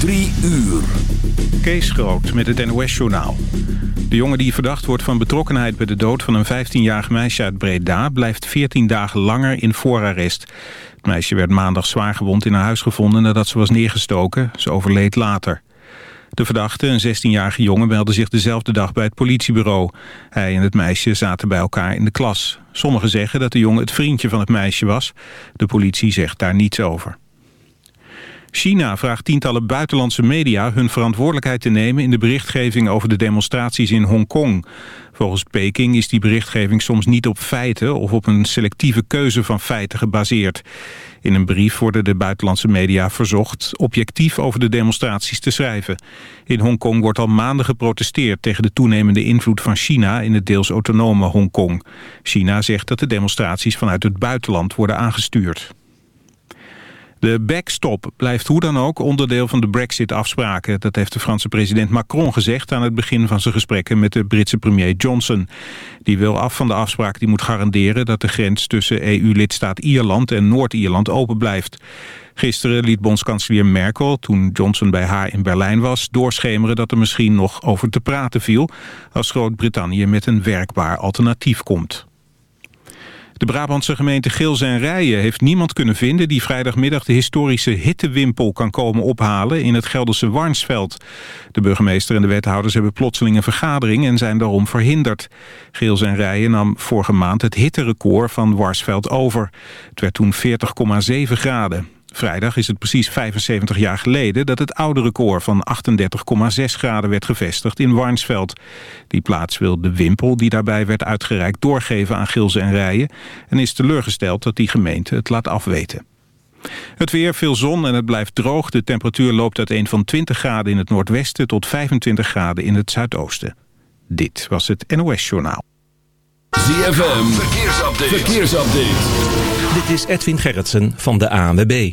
Drie uur. Kees Groot met het NOS-journaal. De jongen die verdacht wordt van betrokkenheid bij de dood van een 15-jarig meisje uit Breda... blijft 14 dagen langer in voorarrest. Het meisje werd maandag zwaargewond in haar huis gevonden nadat ze was neergestoken. Ze overleed later. De verdachte, een 16-jarige jongen, meldde zich dezelfde dag bij het politiebureau. Hij en het meisje zaten bij elkaar in de klas. Sommigen zeggen dat de jongen het vriendje van het meisje was. De politie zegt daar niets over. China vraagt tientallen buitenlandse media hun verantwoordelijkheid te nemen in de berichtgeving over de demonstraties in Hongkong. Volgens Peking is die berichtgeving soms niet op feiten of op een selectieve keuze van feiten gebaseerd. In een brief worden de buitenlandse media verzocht objectief over de demonstraties te schrijven. In Hongkong wordt al maanden geprotesteerd tegen de toenemende invloed van China in het deels autonome Hongkong. China zegt dat de demonstraties vanuit het buitenland worden aangestuurd. De backstop blijft hoe dan ook onderdeel van de brexit-afspraken. Dat heeft de Franse president Macron gezegd aan het begin van zijn gesprekken met de Britse premier Johnson. Die wil af van de afspraak die moet garanderen dat de grens tussen EU-lidstaat Ierland en Noord-Ierland open blijft. Gisteren liet bondskanselier Merkel, toen Johnson bij haar in Berlijn was... doorschemeren dat er misschien nog over te praten viel... als Groot-Brittannië met een werkbaar alternatief komt. De Brabantse gemeente Gils en Rijen heeft niemand kunnen vinden... die vrijdagmiddag de historische hittewimpel kan komen ophalen... in het Gelderse Warnsveld. De burgemeester en de wethouders hebben plotseling een vergadering... en zijn daarom verhinderd. Gils en Rijen nam vorige maand het hitterecord van Warsveld over. Het werd toen 40,7 graden. Vrijdag is het precies 75 jaar geleden dat het oude record van 38,6 graden werd gevestigd in Warnsveld. Die plaats wil de wimpel die daarbij werd uitgereikt doorgeven aan Gilze en Rijen en is teleurgesteld dat die gemeente het laat afweten. Het weer, veel zon en het blijft droog. De temperatuur loopt uiteen van 20 graden in het noordwesten tot 25 graden in het zuidoosten. Dit was het NOS Journaal. ZFM, verkeersupdate. verkeersupdate. Dit is Edwin Gerritsen van de ANWB.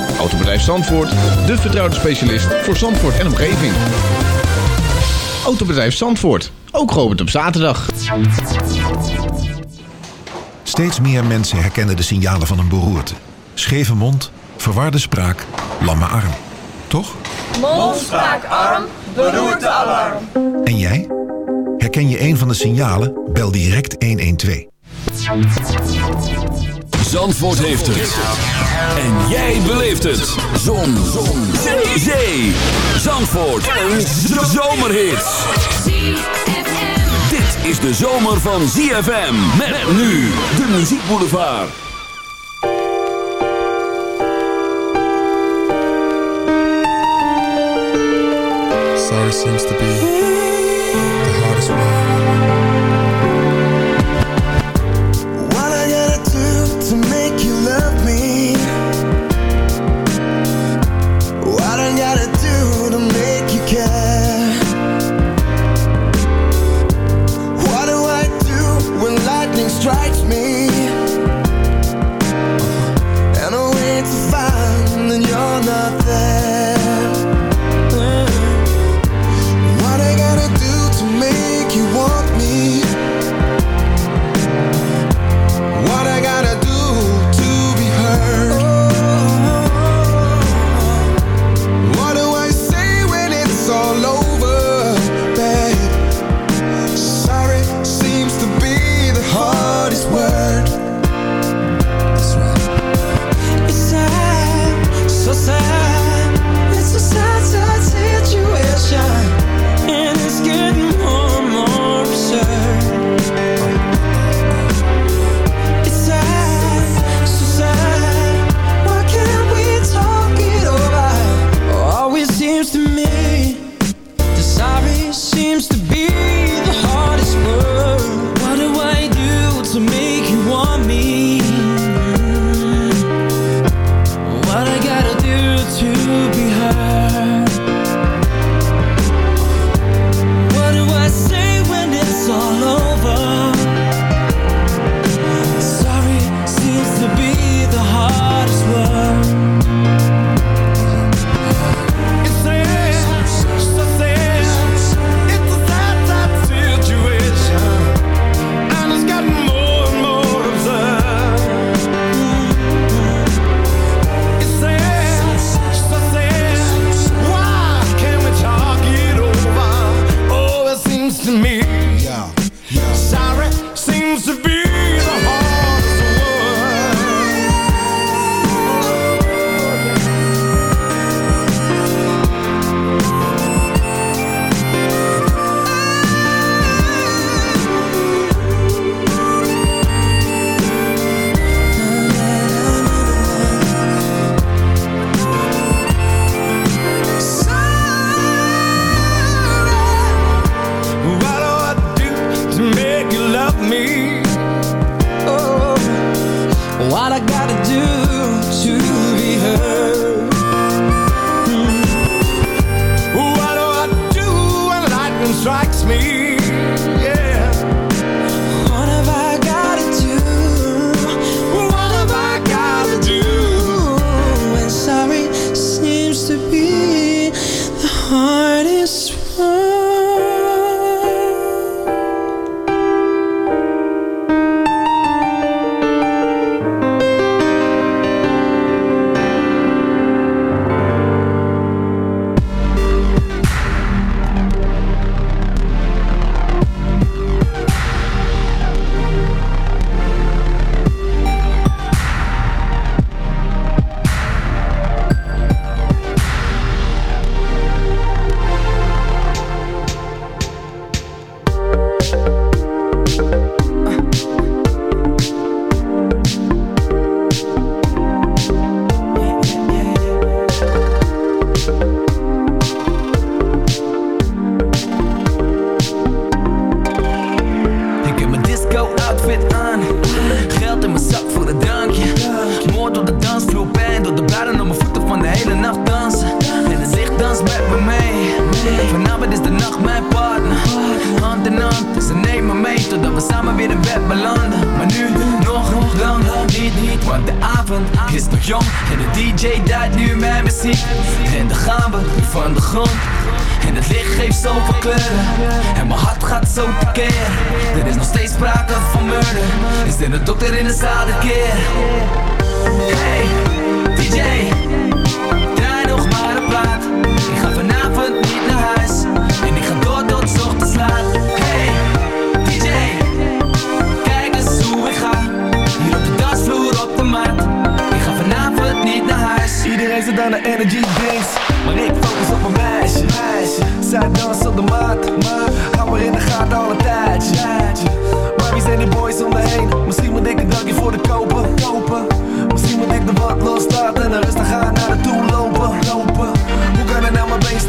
Autobedrijf Zandvoort, de vertrouwde specialist voor Zandvoort en omgeving. Autobedrijf Zandvoort, ook geopend op zaterdag. Steeds meer mensen herkennen de signalen van een beroerte. Scheve mond, verwarde spraak, lamme arm. Toch? Mond, spraak, arm, beroerte, alarm. En jij? Herken je een van de signalen? Bel direct 112. Zandvoort heeft het. En jij beleeft het. Zon. Zon. Zee. Zee. Zandvoort. Een zomerhit. Dit is de zomer van ZFM. Met nu de muziekboulevard. Sorry seems to be the.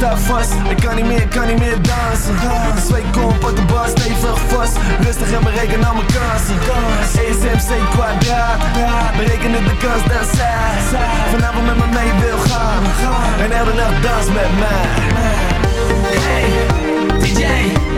sta vast Ik kan niet meer, kan niet meer dansen. Twee kom, op de bal stevig vast. Rustig en bereken al mijn kansen. ESMC kwadraat. Bereken de kans dat zij Vanavond met me mee wil gaan. En elke nacht dans met mij. Hey, DJ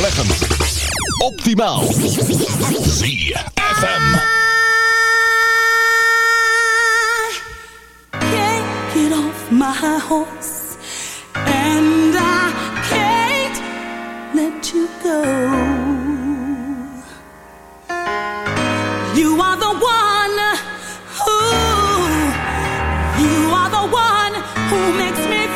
leggen. Optimaal. ZFM. Can't get off my horse. And I can't let you go. You are the one who, you are the one who makes me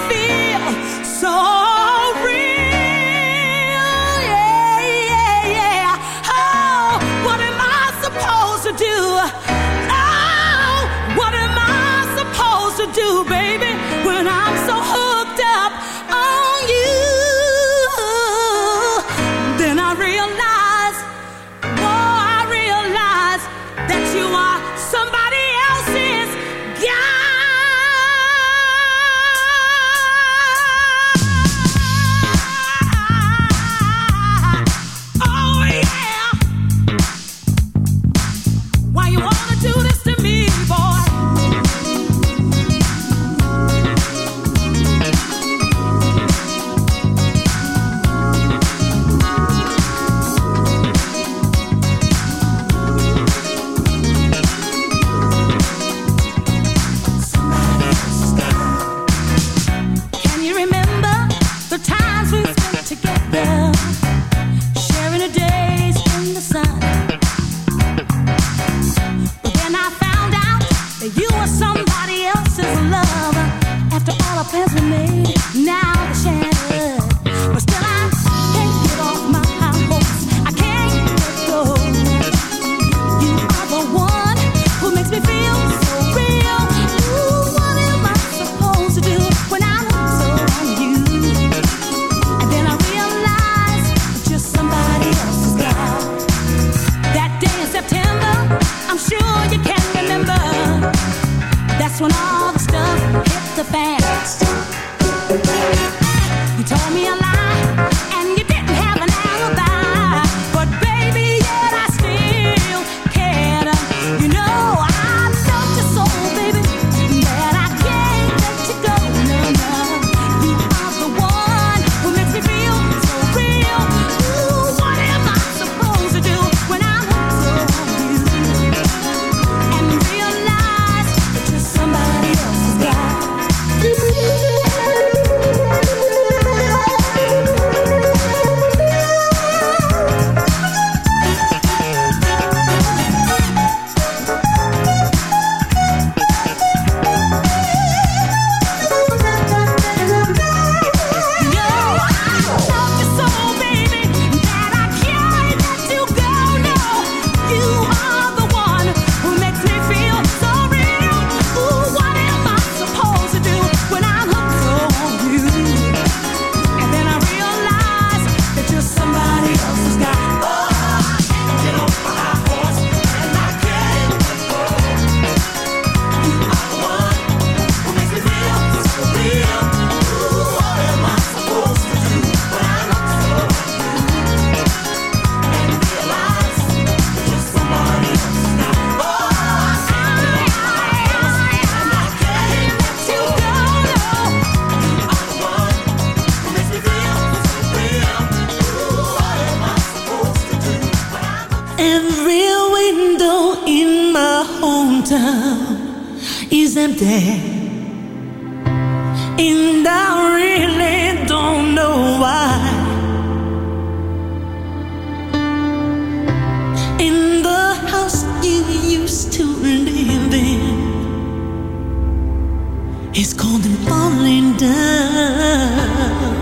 It's cold and falling down.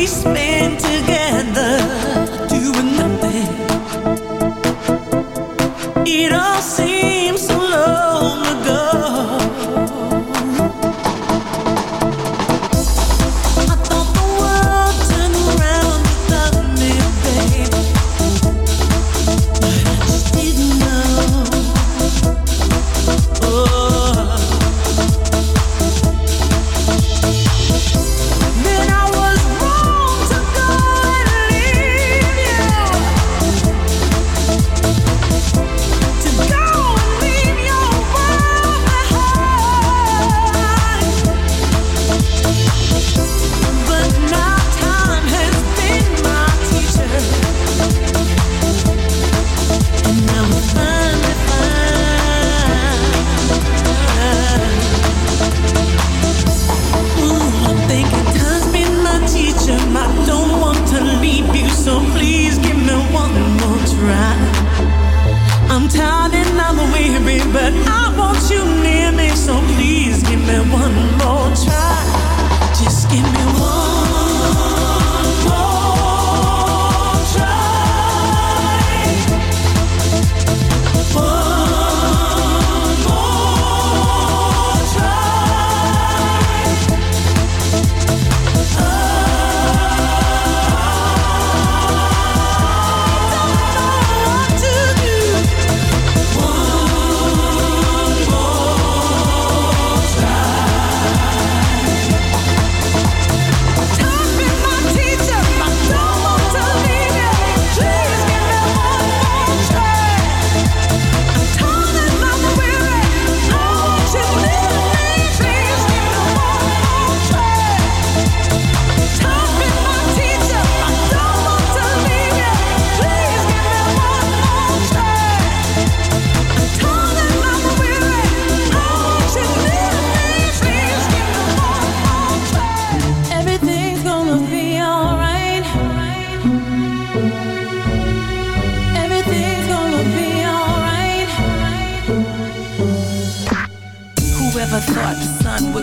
we spent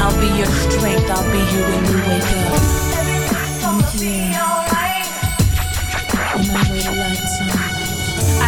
I'll be your strength, I'll be here when you wake up.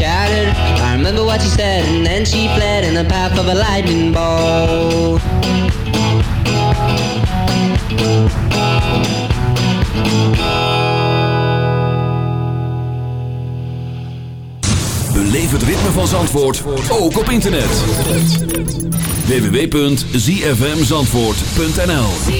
shattered. I remember what she said, and then she fled in the path of a lightning bolt. Beleef het ritme van Zandvoort ook op internet. www.zfmzandvoort.nl